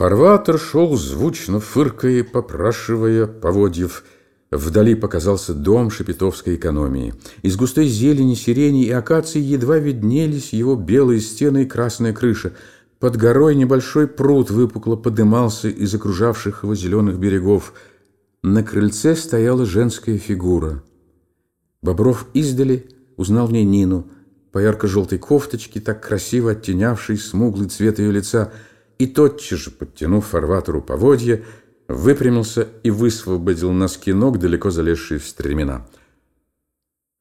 Фарватер шел звучно, фыркая, попрашивая поводьев. Вдали показался дом шепетовской экономии. Из густой зелени, сирени и акации едва виднелись его белые стены и красная крыша. Под горой небольшой пруд выпукло подымался из окружавших его зеленых берегов. На крыльце стояла женская фигура. Бобров издали узнал в ней Нину, по ярко-желтой кофточке, так красиво оттенявшей смуглый цвет ее лица – и тотчас же, подтянув фарватеру поводья, выпрямился и высвободил носки ног, далеко залезшие в стремена.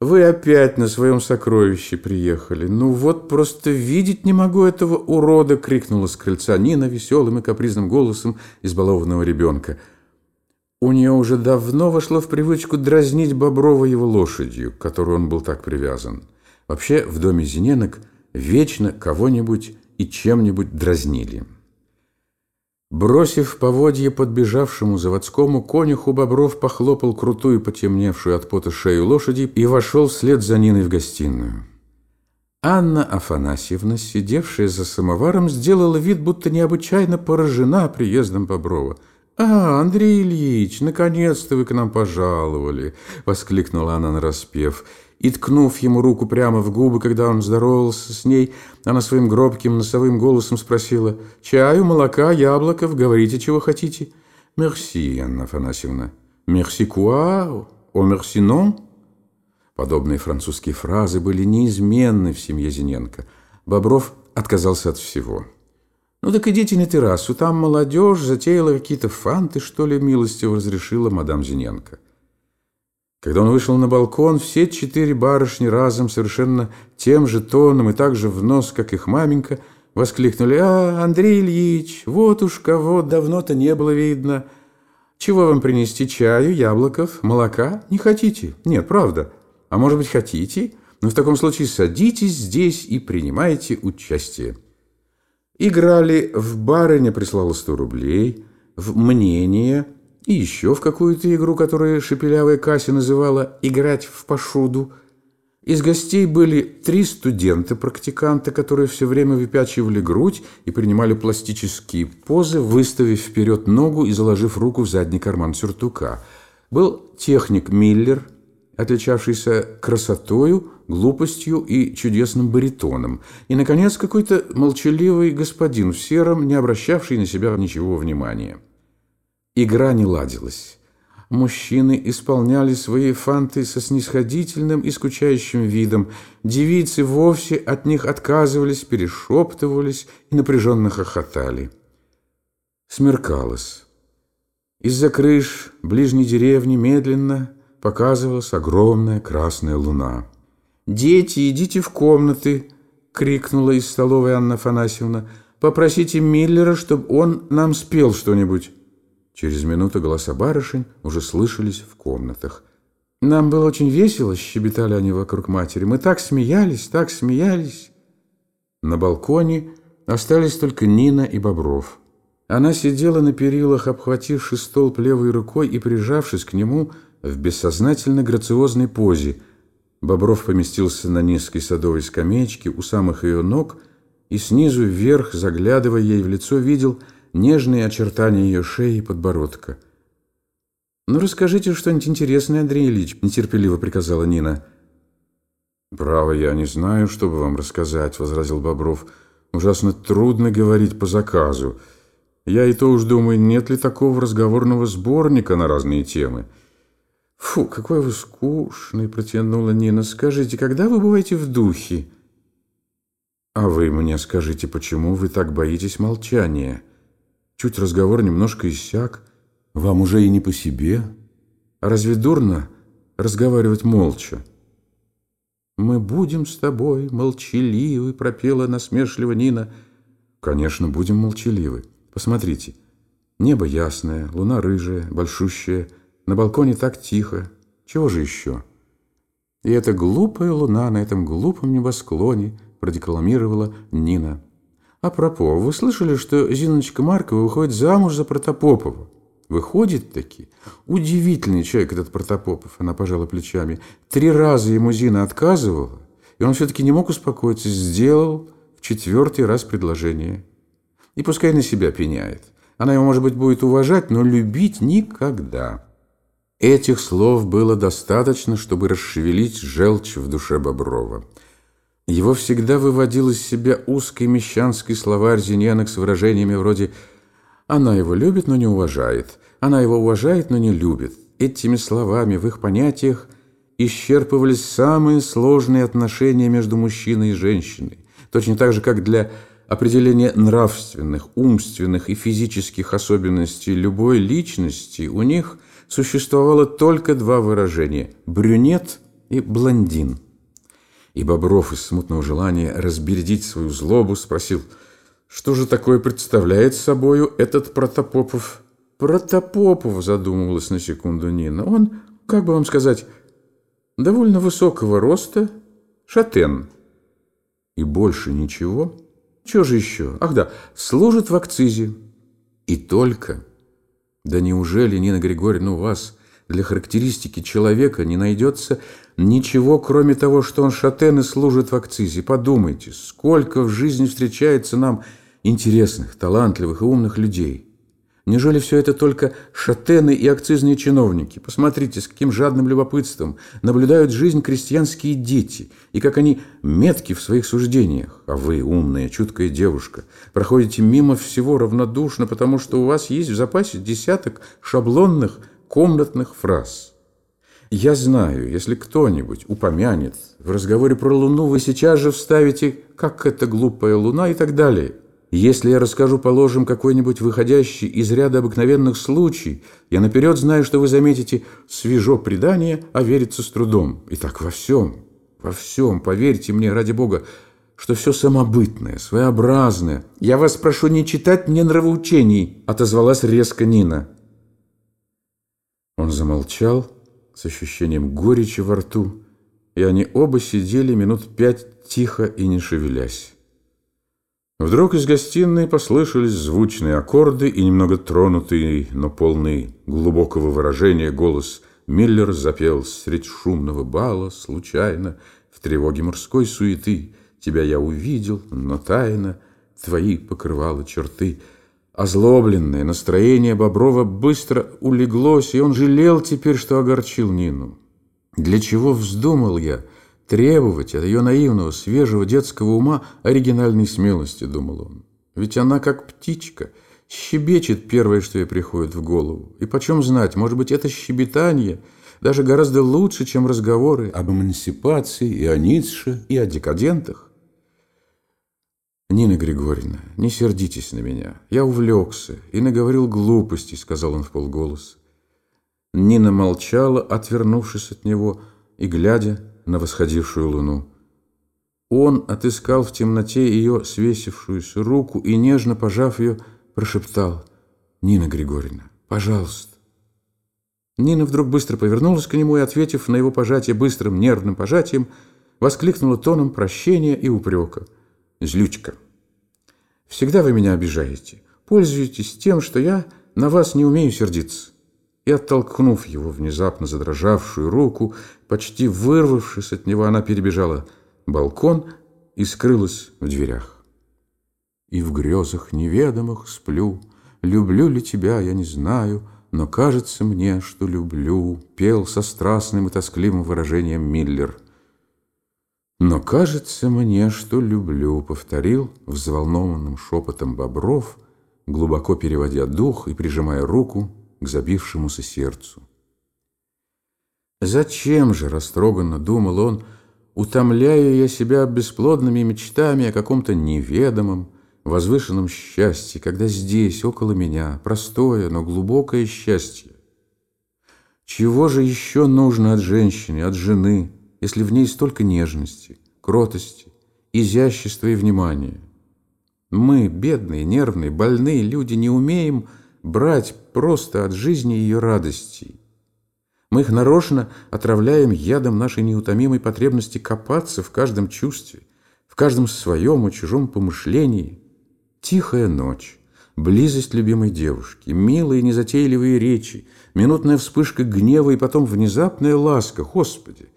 «Вы опять на своем сокровище приехали. Ну вот просто видеть не могу этого урода!» — крикнула с крыльца Нина веселым и капризным голосом избалованного ребенка. У нее уже давно вошло в привычку дразнить Боброва его лошадью, к которой он был так привязан. Вообще в доме Зиненок вечно кого-нибудь и чем-нибудь дразнили. Бросив поводье подбежавшему заводскому конюху, Бобров похлопал крутую, потемневшую от пота шею лошади и вошел вслед за Ниной в гостиную. Анна Афанасьевна, сидевшая за самоваром, сделала вид, будто необычайно поражена приездом Боброва. «А, Андрей Ильич, наконец-то вы к нам пожаловали!» — воскликнула она нараспев и, ткнув ему руку прямо в губы, когда он здоровался с ней, она своим гробким носовым голосом спросила «Чаю, молока, яблоков, говорите, чего хотите?» «Мерси, Анна Афанасьевна». «Мерси куа? О, мерси нон?» Подобные французские фразы были неизменны в семье Зиненко. Бобров отказался от всего. «Ну так идите на террасу, там молодежь затеяла какие-то фанты, что ли, милостиво разрешила мадам Зиненко». Когда он вышел на балкон, все четыре барышни разом, совершенно тем же тоном и так же в нос, как их маменька, воскликнули «А, Андрей Ильич, вот уж кого давно-то не было видно! Чего вам принести, чаю, яблоков, молока? Не хотите? Нет, правда. А может быть, хотите? Но в таком случае садитесь здесь и принимайте участие». Играли в барыня прислала сто рублей, в мнение – и еще в какую-то игру, которую шепелявая Кася называла «играть в пошуду». Из гостей были три студента-практиканта, которые все время выпячивали грудь и принимали пластические позы, выставив вперед ногу и заложив руку в задний карман сюртука. Был техник Миллер, отличавшийся красотою, глупостью и чудесным баритоном. И, наконец, какой-то молчаливый господин в сером, не обращавший на себя ничего внимания. Игра не ладилась. Мужчины исполняли свои фанты со снисходительным и скучающим видом. Девицы вовсе от них отказывались, перешептывались и напряженно хохотали. Смеркалось. Из-за крыш ближней деревни медленно показывалась огромная красная луна. «Дети, идите в комнаты!» — крикнула из столовой Анна Афанасьевна. «Попросите Миллера, чтобы он нам спел что-нибудь». Через минуту голоса барышень уже слышались в комнатах. «Нам было очень весело», — щебетали они вокруг матери. «Мы так смеялись, так смеялись». На балконе остались только Нина и Бобров. Она сидела на перилах, обхвативши столб левой рукой и прижавшись к нему в бессознательно грациозной позе. Бобров поместился на низкой садовой скамеечке у самых ее ног и снизу вверх, заглядывая ей в лицо, видел — нежные очертания ее шеи и подбородка. «Ну, расскажите что-нибудь интересное, Андрей Ильич», — нетерпеливо приказала Нина. «Право, я не знаю, что бы вам рассказать», — возразил Бобров. «Ужасно трудно говорить по заказу. Я и то уж думаю, нет ли такого разговорного сборника на разные темы». «Фу, какой вы скучный!» — протянула Нина. «Скажите, когда вы бываете в духе?» «А вы мне скажите, почему вы так боитесь молчания?» Чуть разговор немножко иссяк, вам уже и не по себе. А разве дурно разговаривать молча? «Мы будем с тобой молчаливы», — пропела насмешливо Нина. «Конечно, будем молчаливы. Посмотрите, небо ясное, луна рыжая, большущая, на балконе так тихо. Чего же еще?» «И эта глупая луна на этом глупом небосклоне», — продекламировала Нина. А пропо, вы слышали, что Зиночка Маркова выходит замуж за Протопопова? Выходит таки. Удивительный человек этот Протопопов, она пожала плечами. Три раза ему Зина отказывала, и он все-таки не мог успокоиться, сделал в четвертый раз предложение. И пускай на себя пеняет. Она его, может быть, будет уважать, но любить никогда. Этих слов было достаточно, чтобы расшевелить желчь в душе Боброва. Его всегда выводил из себя узкий мещанский словарь зиньянок с выражениями вроде «она его любит, но не уважает», «она его уважает, но не любит». Этими словами в их понятиях исчерпывались самые сложные отношения между мужчиной и женщиной, точно так же, как для определения нравственных, умственных и физических особенностей любой личности у них существовало только два выражения – брюнет и блондин – и Бобров из смутного желания разбередить свою злобу спросил, что же такое представляет собою этот Протопопов? Протопопов, задумывалась на секунду Нина. Он, как бы вам сказать, довольно высокого роста, шатен. И больше ничего? Чего же еще? Ах да, служит в акцизе. И только. Да неужели, Нина Григорьевна, у вас для характеристики человека не найдется ничего, кроме того, что он шатен и служит в акцизе. Подумайте, сколько в жизни встречается нам интересных, талантливых и умных людей. Неужели все это только шатены и акцизные чиновники? Посмотрите, с каким жадным любопытством наблюдают жизнь крестьянские дети, и как они метки в своих суждениях. А вы, умная, чуткая девушка, проходите мимо всего равнодушно, потому что у вас есть в запасе десяток шаблонных комнатных фраз. Я знаю, если кто-нибудь упомянет в разговоре про Луну, вы сейчас же вставите «как это глупая Луна» и так далее. Если я расскажу, положим, какой-нибудь выходящий из ряда обыкновенных случай, я наперед знаю, что вы заметите «свежо предание, а верится с трудом». И так во всем, во всем, поверьте мне, ради Бога, что все самобытное, своеобразное. «Я вас прошу не читать мне нравоучений», — отозвалась резко Нина. Он замолчал с ощущением горечи во рту, и они оба сидели минут пять тихо и не шевелясь. Вдруг из гостиной послышались звучные аккорды и немного тронутый, но полный глубокого выражения голос Миллер запел средь шумного бала, случайно, в тревоге морской суеты. Тебя я увидел, но тайно, твои покрывала черты — Озлобленное настроение Боброва быстро улеглось, и он жалел теперь, что огорчил Нину. Для чего вздумал я требовать от ее наивного, свежего детского ума оригинальной смелости, думал он. Ведь она, как птичка, щебечет первое, что ей приходит в голову. И почем знать, может быть, это щебетание даже гораздо лучше, чем разговоры об эмансипации и о Ницше, и о декадентах. «Нина Григорьевна, не сердитесь на меня. Я увлекся и наговорил глупостей», — сказал он в полголоса. Нина молчала, отвернувшись от него и глядя на восходившую луну. Он отыскал в темноте ее свесившуюся руку и, нежно пожав ее, прошептал «Нина Григорьевна, пожалуйста». Нина вдруг быстро повернулась к нему и, ответив на его пожатие быстрым нервным пожатием, воскликнула тоном прощения и упрека – злючка. Всегда вы меня обижаете. Пользуетесь тем, что я на вас не умею сердиться. И, оттолкнув его внезапно задрожавшую руку, почти вырвавшись от него, она перебежала балкон и скрылась в дверях. И в грезах неведомых сплю, Люблю ли тебя, я не знаю, Но кажется мне, что люблю, Пел со страстным и тоскливым выражением Миллер — кажется мне, что люблю, повторил взволнованным шепотом Бобров, глубоко переводя дух и прижимая руку к забившемуся сердцу. Зачем же, растроганно думал он, утомляю я себя бесплодными мечтами о каком-то неведомом, возвышенном счастье, когда здесь, около меня, простое, но глубокое счастье. Чего же еще нужно от женщины, от жены, если в ней столько нежности, кротости, изящества и внимания? Мы, бедные, нервные, больные люди, не умеем брать просто от жизни ее радостей. Мы их нарочно отравляем ядом нашей неутомимой потребности копаться в каждом чувстве, в каждом своем и чужом помышлении. Тихая ночь, близость любимой девушки, милые незатейливые речи, минутная вспышка гнева и потом внезапная ласка. Господи,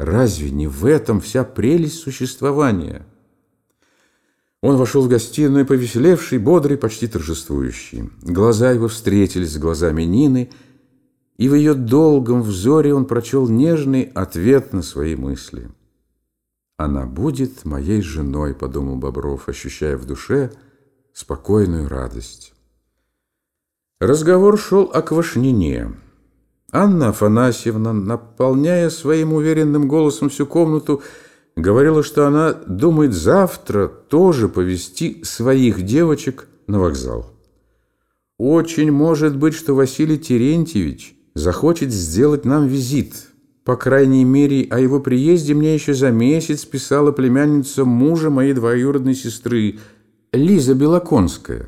Разве не в этом вся прелесть существования? Он вошел в гостиную, повеселевший, бодрый, почти торжествующий. Глаза его встретились с глазами Нины, и в ее долгом взоре он прочел нежный ответ на свои мысли. «Она будет моей женой», — подумал Бобров, ощущая в душе спокойную радость. Разговор шел о Квашнине. Анна Афанасьевна, наполняя своим уверенным голосом всю комнату, говорила, что она думает завтра тоже повести своих девочек на вокзал. Очень может быть, что Василий Терентьевич захочет сделать нам визит. По крайней мере, о его приезде мне еще за месяц писала племянница мужа моей двоюродной сестры, Лиза Белоконская.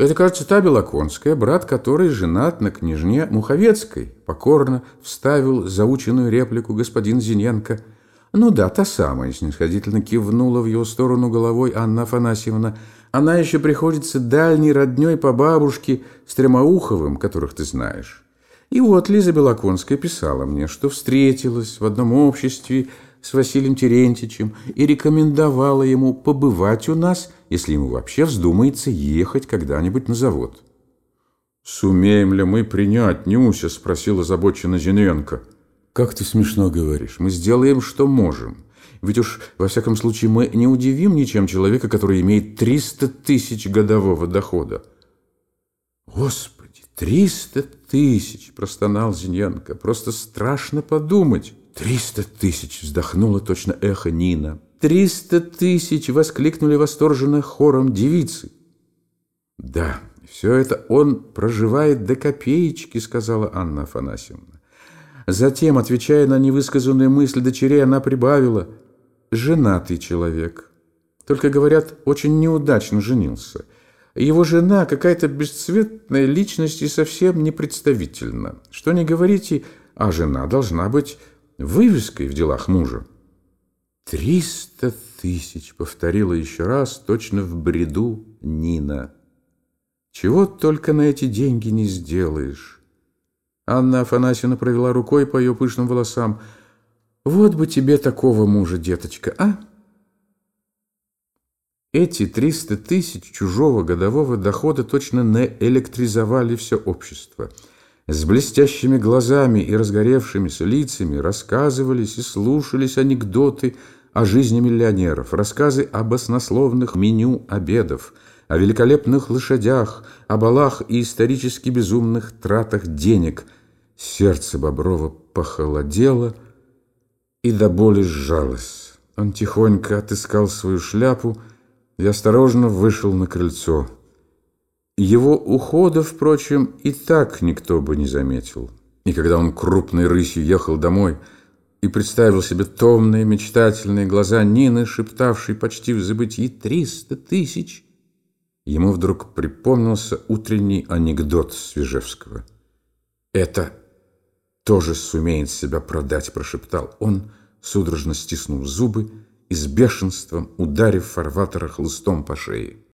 Это, кажется, та Белоконская, брат которой женат на княжне Муховецкой, покорно вставил заученную реплику господин Зиненко – «Ну да, та самая», — снисходительно кивнула в его сторону головой Анна Афанасьевна. «Она еще приходится дальней родней по бабушке Стремоуховым, которых ты знаешь». И вот Лиза Белоконская писала мне, что встретилась в одном обществе с Василием Терентьевичем и рекомендовала ему побывать у нас, если ему вообще вздумается ехать когда-нибудь на завод. «Сумеем ли мы принять Нюся?» – спросила озабоченно Зиненко. «Как ты смешно говоришь. Мы сделаем, что можем. Ведь уж, во всяком случае, мы не удивим ничем человека, который имеет 300 тысяч годового дохода». «Господи, 300 тысяч!» – простонал Зиньянко. «Просто страшно подумать». «Триста тысяч!» – вздохнула точно эхо Нина. «Триста тысяч!» – воскликнули восторженно хором девицы. «Да, все это он проживает до копеечки», – сказала Анна Афанасьевна. Затем, отвечая на невысказанную мысль дочерей, она прибавила «женатый человек». Только, говорят, очень неудачно женился. Его жена какая-то бесцветная личность и совсем непредставительна. Что не говорите, а жена должна быть вывеской в делах мужа. «Триста тысяч!» — повторила еще раз, точно в бреду Нина. «Чего только на эти деньги не сделаешь!» Анна Афанасьевна провела рукой по ее пышным волосам. «Вот бы тебе такого мужа, деточка, а?» Эти триста тысяч чужого годового дохода точно наэлектризовали все общество. С блестящими глазами и разгоревшимися лицами рассказывались и слушались анекдоты о жизни миллионеров, рассказы об оснословных меню обедов – о великолепных лошадях, о балах и исторически безумных тратах денег. Сердце Боброва похолодело и до боли сжалось. Он тихонько отыскал свою шляпу и осторожно вышел на крыльцо. Его ухода, впрочем, и так никто бы не заметил. И когда он крупной рысью ехал домой и представил себе томные, мечтательные глаза Нины, шептавшей почти в забытии «триста тысяч», ему вдруг припомнился утренний анекдот Свежевского. «Это тоже сумеет себя продать», – прошептал он, судорожно стиснув зубы и с бешенством ударив фарватера хлыстом по шее.